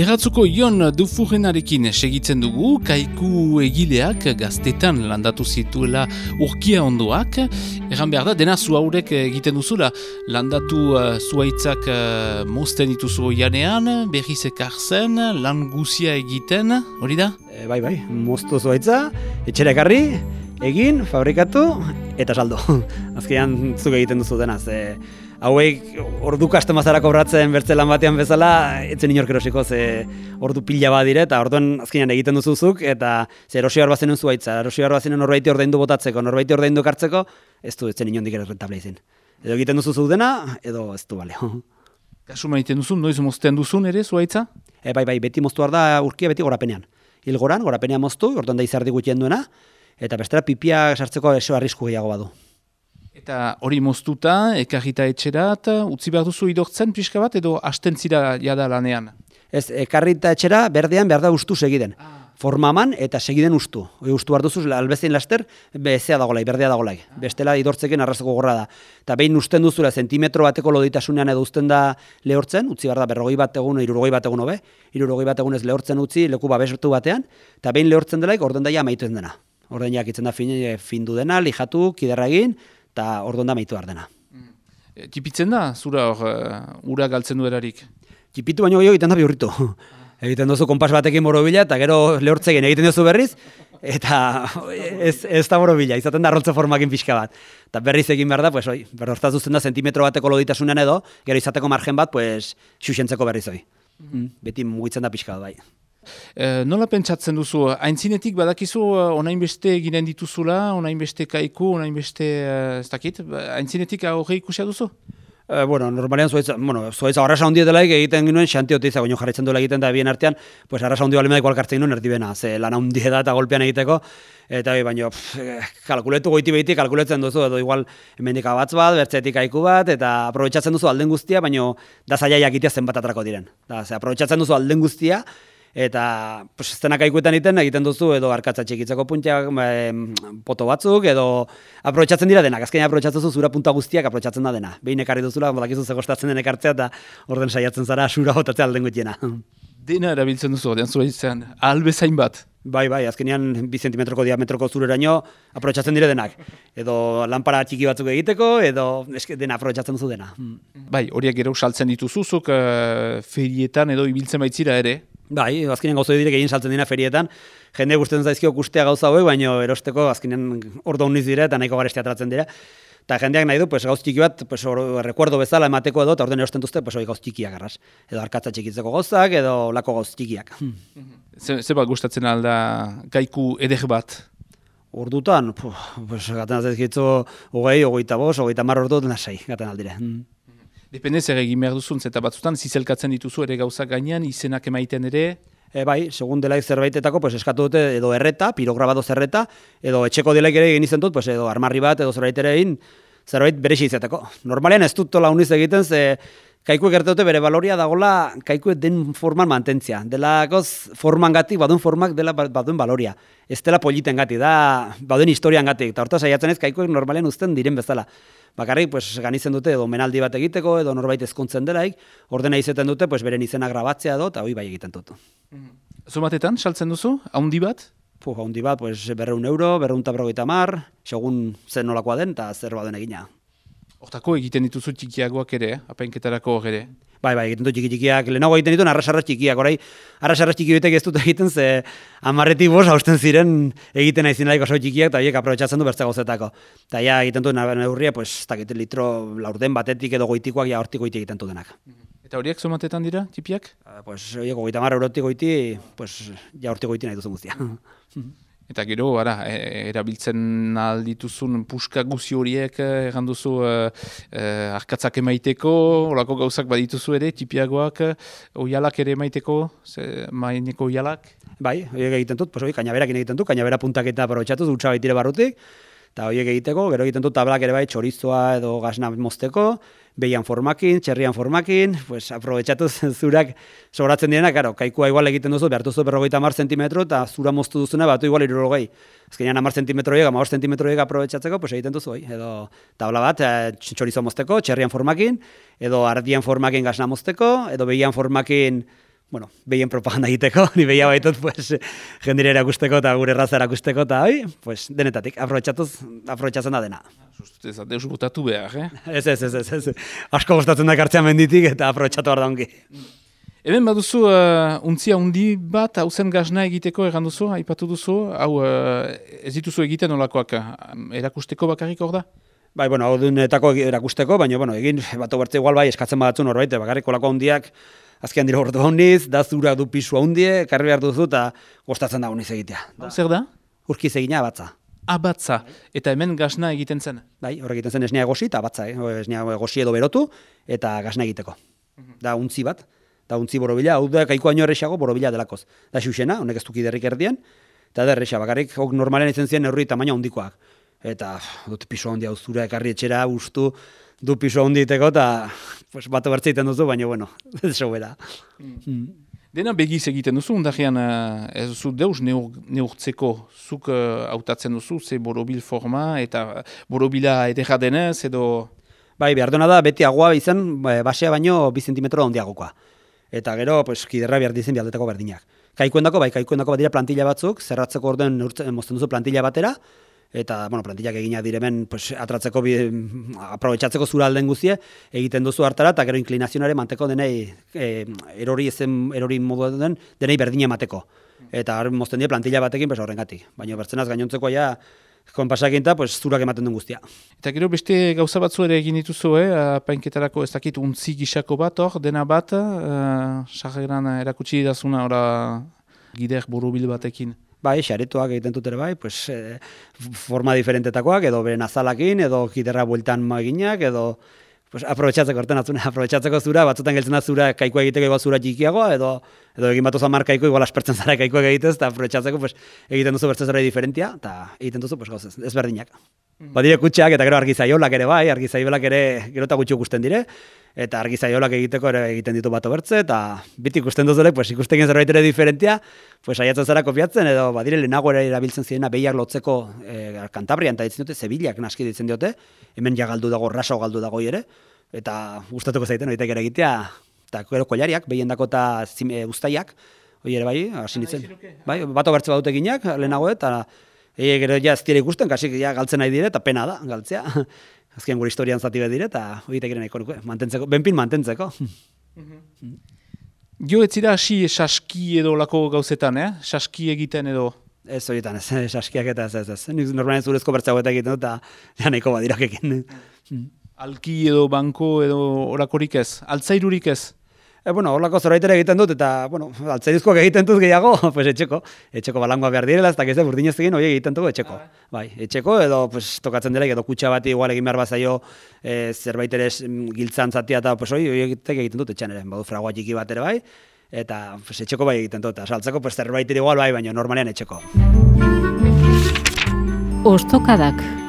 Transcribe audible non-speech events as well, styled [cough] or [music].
Erratzuko Ion Dufurrenarekin segitzen dugu, kaiku egileak gaztetan landatu zituela urkia ondoak. Erran behar da, dena zu haurek egiten duzula, landatu uh, zuaitzak uh, mosten dituzu janean, berriz ekartzen, lan guzia egiten, hori da? E, bai, bai, moztu zuaitza, etxera ekarri, egin, fabrikatu, eta saldo. [laughs] Azkenean zuk egiten duzu denaz. E, hauek ordu kastomazara kobratzen bertze lan batean bezala, etzen inork erosiko, ze ordu pila bat dire, eta orduan azkenean egiten duzuzuk, eta ze erosi hor bazenen zuaitza, erosi hor bazenen norbaiti ordaindu botatzeko, norbaiti ordaindu kartzeko, ez du etzen inondik ere rentable izin. Edo egiten duzuzuk dena, edo ez du bale. [laughs] Kasu maiten duzun, noiz mozten duzun ere zuaitza? E, bai, bai, beti moztu da urkia beti gorapenean. Ilgoran, gorapenean moztu, orduan da izardi gutien duena, eta bestera pipia sartzeko eso arrisku gehiago badu. Eta hori moztuta, ekarrita etxerat, utzi behar duzu idortzen pixka bat edo astentzira jada lanean? Ez, ekarrita etxera berdean behar da ustu segiden. Ah. Formaman eta segiden ustu. Hoi ustu behar duzu, albezin laster, bezea dagolai, berdea dagolai. Ah. Bestela idortzeken arrazoko gorra da. Eta behin usten duzula, zentimetro bateko loditasunean edo usten da lehortzen, utzi behar da berrogei bat egun, irurogei bat egun hobe, irurogei bat egun ez lehortzen utzi, leku babesertu batean, eta behin lehortzen delaik, orden daia amaitu dena. Orden jakitzen da fin, findu dena, lijatu, kiderra egin, eta orduan da maitu dena. E, tipitzen da, zura hor, uh, ura galtzen du erarik? Tipitu baino gehiago egiten da bihurritu. [laughs] egiten duzu konpas batekin morobila eta gero lehortzegen egiten duzu berriz, eta [laughs] ez, ez da morobila, izaten da arroltze formakin pixka bat. Eta berriz egin behar da, pues, oi, berroztaz duzten da zentimetro bateko loditasunean edo, gero izateko margen bat, pues, xuxentzeko berriz oi. Mm. Beti mugitzen da pixka bat, bai. E, nola pentsatzen duzu, haintzinetik badakizu uh, onain beste ginen dituzula, onain beste kaiku, onain beste, uh, ez dakit, haintzinetik hori ikusia duzu? E, bueno, normalean zuaitza, bueno, zuaitza arrasa hondia dela egiten ginoen, xanti oteiza, goño jarretzen duela egiten da bien artean, pues arrasa hondia bali mediko alkartzen ginoen erdibena, ze lan hondia da eta golpean egiteko, eta bai, baina kalkuletu goiti behiti kalkuletzen duzu, edo igual hemendik abatz bat, bertzetik aiku bat, eta aprobetsatzen duzu alden guztia, baina da zaila jakitea zenbat atrako diren. Da, ze, aprobetsatzen duzu alden guztia, eta pues estenak aikuetan egiten egiten duzu edo arkatza txikitzeko puntiak poto batzuk edo aprobetxatzen dira denak azkenean aprobetxatzen duzu zura punta guztiak aprobetxatzen da dena behin ekarri duzula badakizu ze kostatzen den ekartzea eta orden saiatzen zara sura botatzea alden gutiena dena erabiltzen duzu ordean zure izan albezain bat Bai, bai, azkenean bi zentimetroko diametroko zureraino aprobetxatzen dire denak. Edo lanpara txiki batzuk egiteko, edo eske, dena aprobetxatzen duzu dena. Bai, horiek gero saltzen dituzuzuk uh, ferietan edo ibiltzen baitzira ere? Bai, azkenean gauza direk egin saltzen dina ferietan, jende gusten zaizkio gustea gauza hauek, baina erosteko azkenean ordo uniz dira eta nahiko garestea atratzen dira. Eta jendeak nahi du, pues, gauz txiki bat, pues, or, rekuerdo bezala emateko edo, eta orden erosten duzte, pues, gauz txikiak arras. Edo arkatza txikitzeko gauzak, edo lako gauz txikiak. Zer bat gustatzen alda gaiku eder bat? Ordutan, pues, gaten azizkitzu, hogei, hogeita bos, hogeita mar ordu, nasai, gaten aldire. Hmm. Depende zer egin behar duzun, eta batzutan zizelkatzen dituzu ere gauzak gainean, izenak emaiten ere? E, bai, segun delaik zerbaitetako, pues, eskatu dute edo erreta, pirograbado zerreta, edo etxeko delaik ere egin izan dut, pues, edo armarri bat, edo zerbait ere egin, zerbait bere izateko. Normalean ez dut tola uniz egiten, ze kaiku egertu bere baloria dagola kaiku den forman mantentzia. Dela goz forman gati, badun formak dela ba-, badun baloria. Ez dela politen gati, da badun historian gati. Eta horta saiatzen ez kaiku normalean uzten diren bezala bakarrik pues ganitzen dute edo menaldi bat egiteko edo norbait ezkontzen delaik, ordena izeten dute pues beren izena grabatzea do eta hori bai egiten dut. Mm. Zumatetan saltzen duzu? Haundi bat? Pu, haundi bat, pues berreun euro, berreun eta mar, segun zen nolakoa den eta zer baden egina. Hortako egiten dituzu txikiagoak ere, apainketarako ere? Bai, bai, egiten dut txiki txikiak, lehenago egiten dituen arrasarra txikiak, orai, arrasarra txiki betek ez dut egiten, ze amarretik bos hausten ziren egiten nahi zinelaik oso txikiak, eta horiek aprobetsatzen du bertze gauzetako. Eta ja, egiten dut neurria, pues, eta litro laurden batetik edo goitikoak, ja, hortik goiti egiten du denak. Eta horiek zomatetan dira, tipiak? Uh, pues, horiek goita marra eurotik goiti, pues, ja, hortik goiti nahi duzu guztia. Eta gero, ara, e, erabiltzen aldituzun puska guzi horiek, egan duzu, e, e, arkatzak emaiteko, olako gauzak badituzu ere, tipiagoak, oialak ere emaiteko, ze, maineko oialak? Bai, egiten dut, pues, hori, kainaberakin egiten dut, kainabera puntak eta barotxatuz, dutxa baitire barrutik, eta horiek egiteko, gero egiten dut tablak ere bai, txorizoa edo gazna mozteko, behian formakin, txerrian formakin, pues, aprobetsatu [laughs] zurak sobratzen direna, karo, kaikua igual egiten duzu, behartu zu berrogeita mar zentimetro, eta zura moztu duzuna, batu igual irurogei. Ezkenean amar zentimetro ega, amar zentimetro ega aprobetsatzeko, pues, egiten duzu, edo tabla bat, e, txorizo mozteko, txerrian formakin, edo ardian formakin gazna mozteko, edo behian formakin, bueno, behien propaganda egiteko, [laughs] ni behia baitut, pues, jendire erakusteko eta gure raza erakusteko, eta hoi, pues, denetatik, aprobetxatuz, aprobetxatzen da dena. Ez da, deus botatu behar, eh? [laughs] Ez, ez, ez, ez, ez, asko gustatzen da kartzean menditik, eta aprobetxatu behar da ongi. Hemen baduzu, uh, untzia undi bat, hau zen gazna egiteko egan duzu, aipatu duzu, hau uh, ez dituzu egiten olakoak, erakusteko bakarrik hor da? Bai, bueno, hau dunetako erakusteko, baina, bueno, egin, bat obertze igual bai, eskatzen badatzen norbait, bakarrik olako hundiak, azkean dira ordu hondiz, da zura du pisu hundie, karri behar duzu, eta gostatzen da honiz egitea. Da. Zer da? Urkiz egina abatza. Abatza, eta hemen gazna egiten zen? Bai, horrek egiten zen esnea egosi eta abatza, eh? esnea egosi edo berotu, eta gazna egiteko. Mhm. Da, untzi bat, da untzi borobila, hau da kaiko aino errexago borobila delakoz. Da xuxena, honek ez duki derrik erdien, eta da errexa, bakarrik, ok normalen izen ziren errui tamaina hundikoak. Eta, dut pisu handi hau zura ekarri etxera, ustu, du piso diteko eta pues, bat bertzeiten duzu, baina, bueno, [laughs] ez sobera. Mm. mm. Dena begiz egiten duzu, undarean ez duzu deus neurtzeko zuk uh, autatzen duzu, ze borobil forma eta borobila edera denez edo... Bai, behar da, beti agua izan, ba, basea baino bi zentimetro handiagokoa. Eta gero, pues, kiderra behar dizen bialdetako berdinak. Kaikuendako, bai, kaikuendako bat dira plantilla batzuk, zerratzeko orden mozten duzu plantilla batera, eta bueno, plantillak egina diremen pues, atratzeko, bi, aprobetsatzeko zura alden guzie, egiten duzu hartara, eta gero inklinazionare manteko denei, e, erori ezen, erori modu den, denei berdine emateko. Eta mozten dira plantilla batekin, pues, horrengatik. Baina bertzenaz gainontzeko ja, konpasakinta, pues, zurak ematen duen guztia. Eta gero beste gauza batzu ere egin dituzu, eh? painketarako ez dakit untzi gisako bat hor, dena bat, uh, sarreran erakutsi dazuna, ora, gider burubil batekin. Bai, xaretoak egiten dut ere bai, pues, e, forma diferentetakoak, edo beren azalakin, edo kiterra bueltan maginak, edo pues, aprobetsatzeko orten atzune, [laughs] aprobetsatzeko zura, batzutan geltzen da zura kaikua egiteko igual zura txikiagoa, edo, edo egin batu zamar kaiko, igual aspertzen zara kaikoak egitez, eta aprobetsatzeko pues, egiten duzu bertze zara diferentia, eta egiten duzu pues, gauz ezberdinak. Mm. Badire kutxeak eta gero argizaiolak ere bai, argizaiolak ere gero eta gutxi ikusten dire, eta argizaiolak egiteko ere egiten ditu bat bertze, eta biti ikusten duzulek, pues, ikusten zerbait ere diferentia, pues, aiatzen zara kopiatzen, edo badire lehenago ere erabiltzen zirena behiak lotzeko e, kantabrian, eta ditzen dute, zebilak naski ditzen dute, hemen ja galdu dago, raso galdu dago ere, eta gustatuko zaiten, oitek ere egitea, eta gero kolariak, behien dako eta e, ustaiak, Oi ere bai, hasi nintzen. Bai, bato bertze badut eginak, lehenago, eta Ege gero ja ez dira ikusten, kasik ja galtzen nahi dire, eta pena da, galtzea. [laughs] Azken gure historian zati bet dire, eta hori tekiren nahiko nuke, mantentzeko, benpin mantentzeko. Mhm. Jo ez zira hasi saski edo lako gauzetan, eh? Saski egiten edo? Ez horietan, ez, saskiak eta ez, ez, ez. Nik normalen zurezko bertzago eta egiten dut, eta nahiko badirakekin. Alki edo banko edo orakorik ez? Altzairurik ez? E, bueno, horlako zoraitera egiten dut, eta, bueno, altzairizkoak egiten dut gehiago, [laughs] pues etxeko, etxeko balangoa behar direla, ez da gizte burdinez egin, hori egiten dugu etxeko. Ah, bai, etxeko, edo, pues, tokatzen dela, edo kutsa bat igual egin behar bazaio, e, zerbait ere giltzan zatia, eta, pues, hori egiten dut etxan ere, badu fragoa txiki bat ere bai, eta, pues, etxeko bai egiten dut, eta saltzeko, pues, zerbait ere igual bai, baina normalean etxeko. Ostokadak.